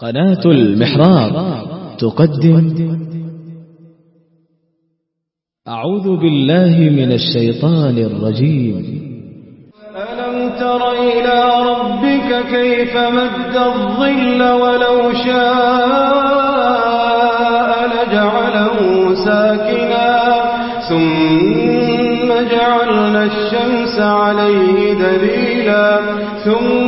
قناة المحراب تقدم. أعوذ بالله من الشيطان الرجيم. ألم تر إلى ربك كيف مد الظل ولو شاء لجعله ساكنا ثم جعلنا الشمس عليه دليلا ثم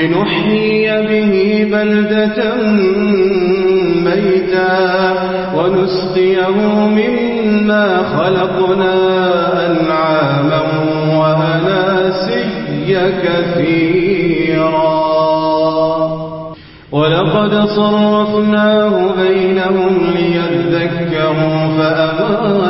لنحيي به بلدة ميتا ونسقيه مما خلقنا أنعاما وأناسيا كثيرا. ولقد صرفناه بينهم ليذكروا فأبى